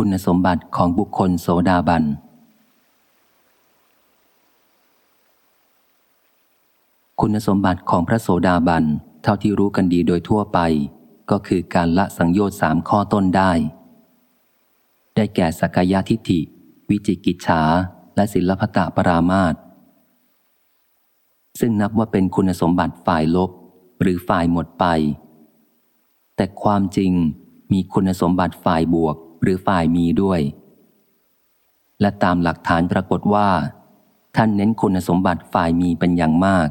คุณสมบัติของบุคคลโสดาบัน คุณสมบัติของพระโสดาบัน เท่าที่รู้กันดีโดยทั่วไป ก็คือการละสังโยชน์สามข้อต้นได้ ได้แก่สักายทิฏฐิ วิจิกิจฉา และศิลปตะปรามาตซึ่งนับว่าเป็นคุณสมบัติฝ่ายลบ หรือฝ่ายหมดไป แต่ความจริงมีคุณสมบัติฝ่ายบวก หรือฝ่ายมีด้วย และตามหลักฐานปรากฏว่า ท่านเน้นคุณสมบัติฝ่ายมีเป็นอย่างมาก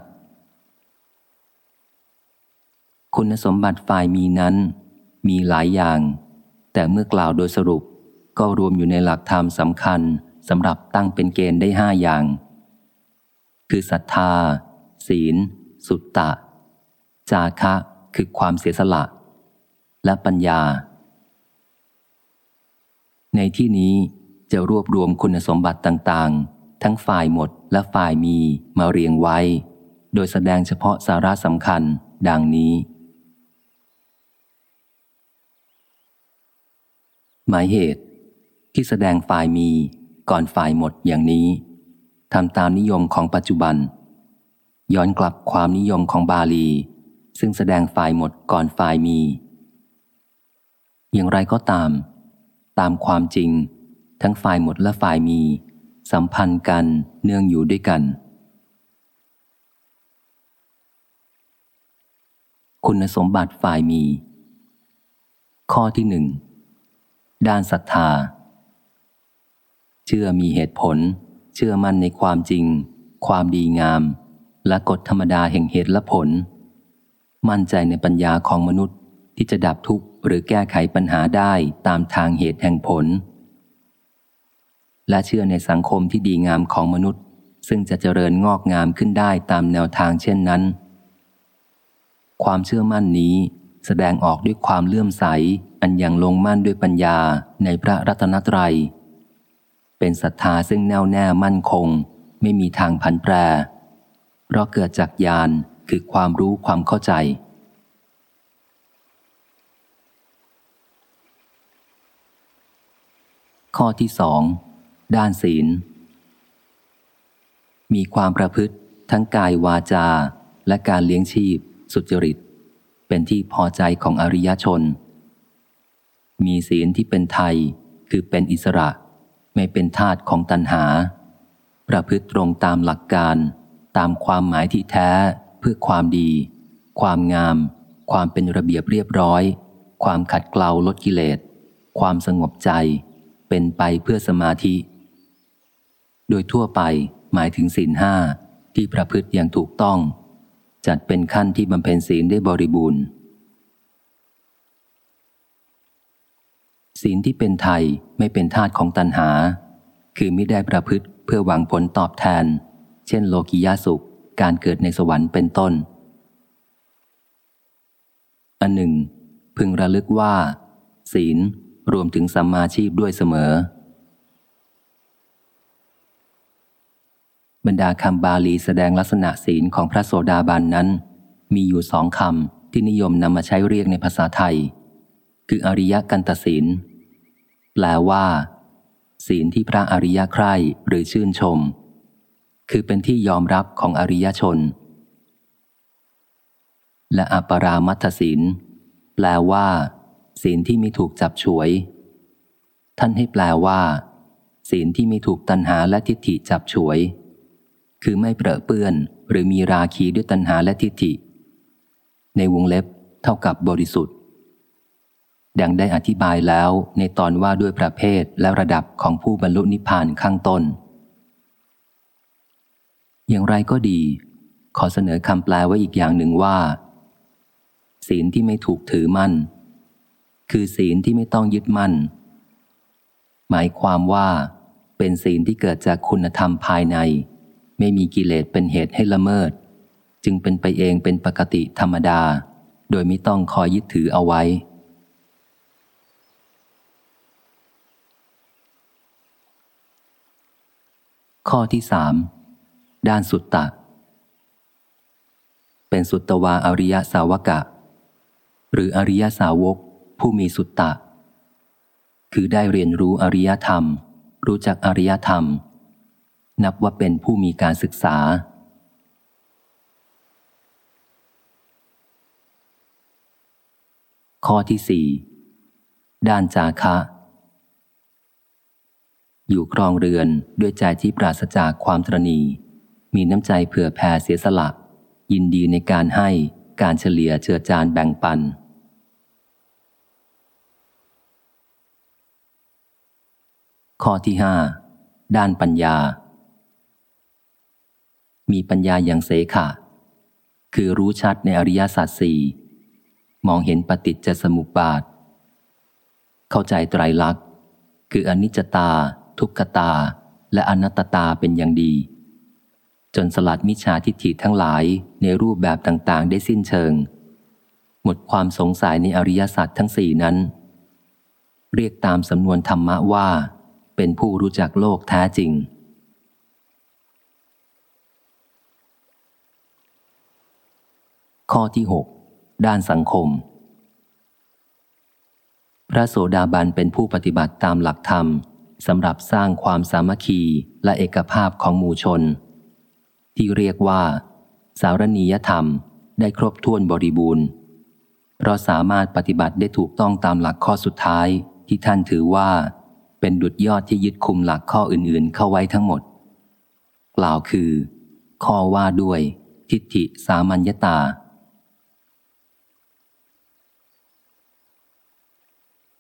คุณสมบัติฝ่ายมีนั้น มีหลายอย่าง แต่เมื่อกล่าวโดยสรุปก็รวมอยู่ในหลักธรรมสำคัญสำหรับตั้งเป็นเกณฑ์ได้ห้าอย่าง คือศรัทธา ศีล สุตตะ จาคะ คือความเสียสละ และปัญญา ในที่นี้จะรวบรวมคุณสมบัติต่างๆ ทั้งฝ่ายหมดและฝ่ายมีมาเรียงไว้ โดยแสดงเฉพาะสาระสำคัญดังนี้ หมายเหตุ ที่แสดงฝ่ายมีก่อนฝ่ายหมดอย่างนี้ทำตามนิยมของปัจจุบัน ย้อนกลับความนิยมของบาลี ซึ่งแสดงฝ่ายหมดก่อนฝ่ายมี อย่างไรก็ตาม ตามความจริง ทั้งฝ่ายหมดและฝ่ายมี สัมพันธ์กันเนื่องอยู่ด้วยกัน คุณสมบัติฝ่ายมี ข้อที่หนึ่งด้านศรัทธา เชื่อมีเหตุผล เชื่อมั่นในความจริง ความดีงาม และกฎธรรมดาแห่งเหตุและผล มั่นใจในปัญญาของมนุษย์ที่จะดับทุกข์ หรือแก้ไขปัญหาได้ตามทางเหตุแห่งผล และเชื่อในสังคมที่ดีงามของมนุษย์ ซึ่งจะเจริญงอกงามขึ้นได้ตามแนวทางเช่นนั้น ความเชื่อมั่นนี้แสดงออกด้วยความเลื่อมใส อันยังลงมั่นด้วยปัญญาในพระรัตนตรยัย เป็นศรัทธาซึ่งแน่วแน่มั่นคง ไม่มีทางพันแปร เพราะเกิดจากญาณคือความรู้ความเข้าใจ ข้อที่สองด้านศีล มีความประพฤติทั้งกายวาจา และการเลี้ยงชีพ สุจริต เป็นที่พอใจของอริยชน มีศีลที่เป็นไทยคือเป็นอิสระ ไม่เป็นทาตของตัณหา ประพฤติตรงตามหลักการ ตามความหมายที่แท้เพื่อความดี ความงาม ความเป็นระเบียบเรียบร้อย ความขัดเกลาลดกิเลส ความสงบใจ เป็นไปเพื่อสมาธิ โดยทั่วไปหมายถึงศีลห้าที่ประพฤติอย่างถูกต้อง จัดเป็นขั้นที่บำเพ็ญศีลได้บริบูรณ์ ศีลที่เป็นไทยไม่เป็นทาตของตัณหา คือไม่ได้ประพฤติเพื่อหวังผลตอบแทน เช่น โลกิยาสุขการเกิดในสวรรค์เป็นต้น อันหนึ่ง พึงระลึกว่า ศีล รวมถึงสัมมาชีพด้วยเสมอ บรรดาคำบาลีแสดงลักษณะศีลของพระโสดาบันนั้น มีอยู่สองคำที่นิยมนำมาใช้เรียกในภาษาไทย คืออริยกันตศีล แปลว่า ศีลที่พระอริยใคร่หรือชื่นชม คือเป็นที่ยอมรับของอริยชน และอปรามัตศีล แปลว่า ศีลที่ไม่ถูกจับฉวย ท่านให้แปลว่า ศีลที่ไม่ถูกตัณหาและทิฏฐิจับฉวย คือไม่เปรอะเปื้อน หรือมีราคีด้วยตัณหาและทิฏฐิ ในวงเล็บ เท่ากับบริสุทธิ์ ดังได้อธิบายแล้วในตอนว่าด้วยประเภทและระดับของผู้บรรลุนิพพานข้างต้น อย่างไรก็ดี ขอเสนอคำแปลไว้อีกอย่างหนึ่งว่า ศีลที่ไม่ถูกถือมั่น คือศีลที่ไม่ต้องยึดมั่น หมายความว่าเป็นศีลที่เกิดจากคุณธรรมภายใน ไม่มีกิเลสเป็นเหตุให้ละเมิด จึงเป็นไปเองเป็นปกติธรรมดา โดยไม่ต้องคอยยึดถือเอาไว้ ข้อที่สามด้านสุตตะ เป็นสุตตวาอริยสาวกะ หรืออริยสาวก ผู้มีสุตตะ คือได้เรียนรู้อริยธรรม รู้จักอริยธรรม นับว่าเป็นผู้มีการศึกษา ข้อที่สี่ด้านจาคะ อยู่ครองเรือนด้วยใจที่ปราศจากความตรณี มีน้ำใจเผื่อแผ่เสียสละ ยินดีในการให้การเฉลี่ยเจือจานแบ่งปัน ข้อที่ห้าด้านปัญญา มีปัญญาอย่างเสขะ คือรู้ชัดในอริยสัจสี่มองเห็นปฏิจจสมุปบาท เข้าใจไตรลักษณ์ คืออนิจจตา ทุกขตา และอนัตตาเป็นอย่างดี จนสลัดมิจฉาทิฏฐิทั้งหลายในรูปแบบต่างๆ ได้สิ้นเชิง หมดความสงสัยในอริยสัจทั้งสี่นั้น เรียกตามสำนวนธรรมะว่า เป็นผู้รู้จักโลกแท้จริง ข้อที่ 6 ด้านสังคม พระโสดาบันเป็นผู้ปฏิบัติตามหลักธรรมสำหรับสร้างความสามัคคีและเอกภาพของหมู่ชน ที่เรียกว่า สารณียธรรมได้ครบถ้วนบริบูรณ์ เพราะสามารถปฏิบัติได้ถูกต้องตามหลักข้อสุดท้ายที่ท่านถือว่า เป็นดุจยอดที่ยึดคุมหลักข้ออื่นๆ เข้าไว้ทั้งหมด กล่าวคือ ข้อว่าด้วย ทิฏฐิสามัญญตา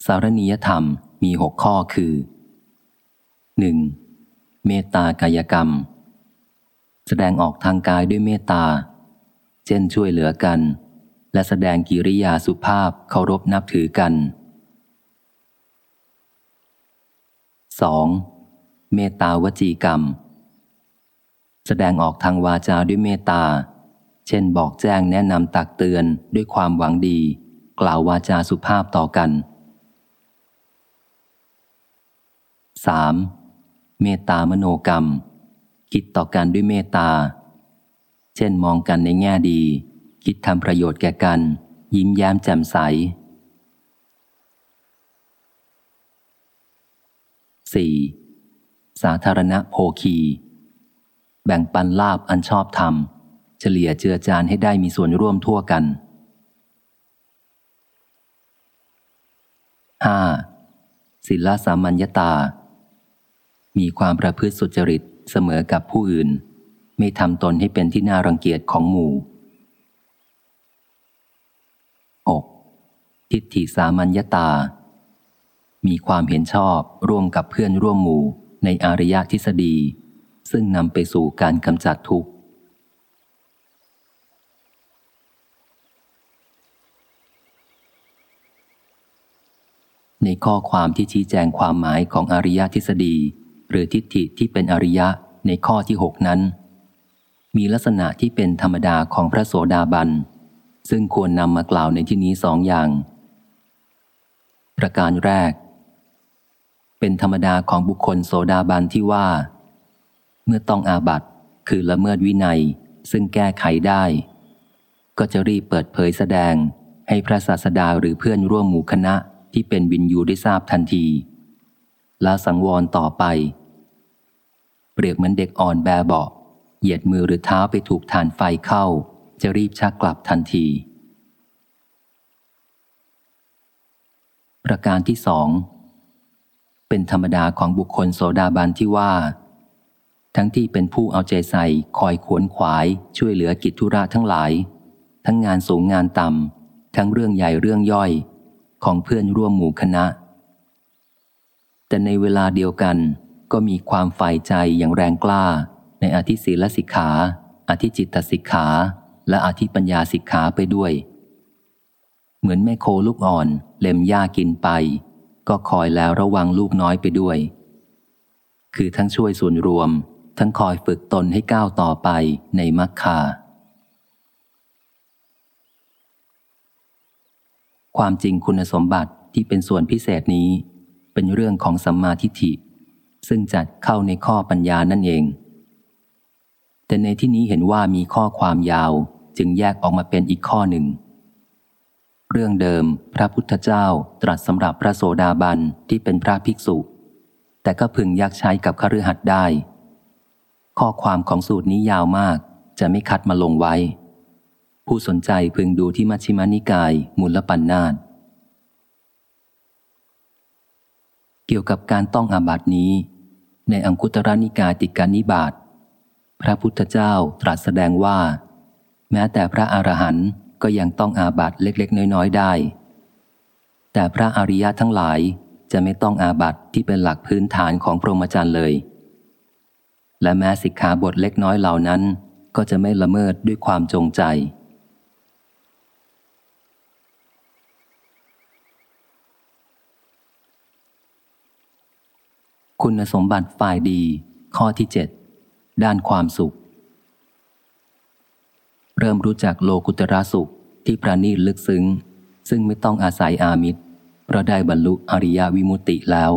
สารณียธรรมมีหกข้อคือ 1. เมตตากายกรรม แสดงออกทางกายด้วยเมตตา เช่นช่วยเหลือกัน และแสดงกิริยาสุภาพเคารพนับถือกัน 2. เมตตาวจีกรรม แสดงออกทางวาจาด้วยเมตตา เช่นบอกแจ้งแนะนำตักเตือนด้วยความหวังดี กล่าววาจาสุภาพต่อกัน 3. เมตตามโนกรรม คิดต่อกันด้วยเมตตา เช่นมองกันในแง่ดี คิดทำประโยชน์แก่กัน ยิ้มแย้มแจ่มใส 4. สาธารณโภคี แบ่งปันลาบอันชอบธรรม เฉลี่ยเจือจานให้ได้มีส่วนร่วมทั่วกัน 5. ศิลสามัญญตา มีความประพฤติสุจริตเสมอกับผู้อื่น ไม่ทำตนให้เป็นที่น่ารังเกียจของหมู่ 6. ทิฏฐิสามัญญตา มีความเห็นชอบร่วมกับเพื่อนร่วมหมู่ในอารยทฤษฎี ซึ่งนำไปสู่การกำจัดทุกข์ ในข้อความที่ชี้แจงความหมายของอริยทฤษฎี หรือทิฏฐิที่เป็นอริยะในข้อที่หกนั้น มีลักษณะที่เป็นธรรมดาของพระโสดาบัน ซึ่งควรนำมากล่าวในที่นี้สองอย่าง ประการแรก เป็นธรรมดาของบุคคลโสดาบันที่ว่า เมื่อต้องอาบัตคือละเมิดวินัยซึ่งแก้ไขได้ ก็จะรีบเปิดเผยแสดงให้พระศาสดาหรือเพื่อนร่วมหมู่คณะที่เป็นวินยูได้ทราบทันที แล้วสังวรต่อไป เปรียบเหมือนเด็กอ่อนแบเบาเหยียดมือหรือเท้าไปถูกฐานไฟเข้า จะรีบชักกลับทันที ประการที่สอง เป็นธรรมดาของบุคคลโสดาบันที่ว่า ทั้งที่เป็นผู้เอาใจใส่คอยขวนขวาย ช่วยเหลือกิจธุระทั้งหลาย ทั้งงานสูงงานต่ำทั้งเรื่องใหญ่เรื่องย่อย ของเพื่อนร่วมหมู่คณะ แต่ในเวลาเดียวกันก็มีความฝ่ายใจอย่างแรงกล้า ในอธิศีลสิกขา อธิจิตตสิกขา และอธิปัญญาสิกขาไปด้วย เหมือนแม่โคลูกอ่อน เล็มหญ้ากินไป ก็คอยแล้วระวังลูกน้อยไปด้วย คือทั้งช่วยส่วนรวม ทั้งคอยฝึกตนให้ก้าวต่อไปในมรรคา ความจริงคุณสมบัติที่เป็นส่วนพิเศษนี้ เป็นเรื่องของสัมมาทิฏฐิ ซึ่งจัดเข้าในข้อปัญญานั่นเอง แต่ในที่นี้เห็นว่ามีข้อความยาวจึงแยกออกมาเป็นอีกข้อหนึ่ง เรื่องเดิม พระพุทธเจ้าตรัสสำหรับพระโสดาบันที่เป็นพระภิกษุ แต่ก็พึงยักใช้กับคฤหัสถ์ได้ ข้อความของสูตรนี้ยาวมาก จะไม่คัดมาลงไว้ ผู้สนใจพึงดูที่มัชฌิมานิกายมูลปัญนาตเกี่ยวกับการต้องอาบัตินี้ ในอังคุตระนิกายติกานิบาตพระพุทธเจ้าตรัสแสดงว่า แม้แต่พระอรหันต์ ก็ยังต้องอาบัตเล็กๆ น้อยๆ ได้ แต่พระอริยะทั้งหลายจะไม่ต้องอาบัตที่เป็นหลักพื้นฐานของพรหมจรรย์เลย และแม้สิกขาบทเล็กน้อยเหล่านั้น ก็จะไม่ละเมิดด้วยความจงใจ คุณสมบัติฝ่ายดี ข้อที่เจ็ดด้านความสุข เริ่มรู้จักโลกุตระสุขที่ประณีตลึกซึ้ง ซึ่งไม่ต้องอาศัยอามิตรเพราะได้บรรลุอริยวิมุตติแล้ว